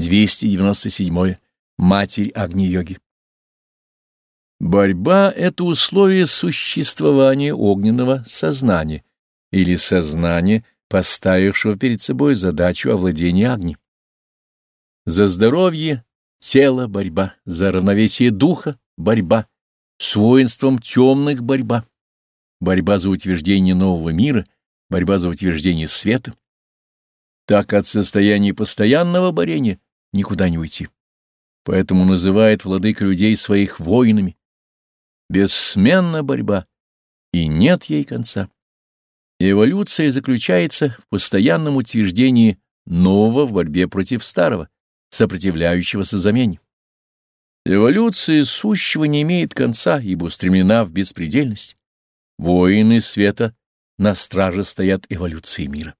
297. Матерь Агни-йоги. Борьба — это условие существования огненного сознания или сознания, поставившего перед собой задачу овладения огнем. За здоровье тела борьба, за равновесие духа борьба, с воинством темных борьба, борьба за утверждение нового мира, борьба за утверждение света. Так от состояния постоянного борения никуда не уйти. Поэтому называет владыка людей своих воинами. Бессменна борьба, и нет ей конца. Эволюция заключается в постоянном утверждении нового в борьбе против старого, сопротивляющегося замене. Эволюция сущего не имеет конца, ибо устремлена в беспредельность. Воины света на страже стоят эволюции мира.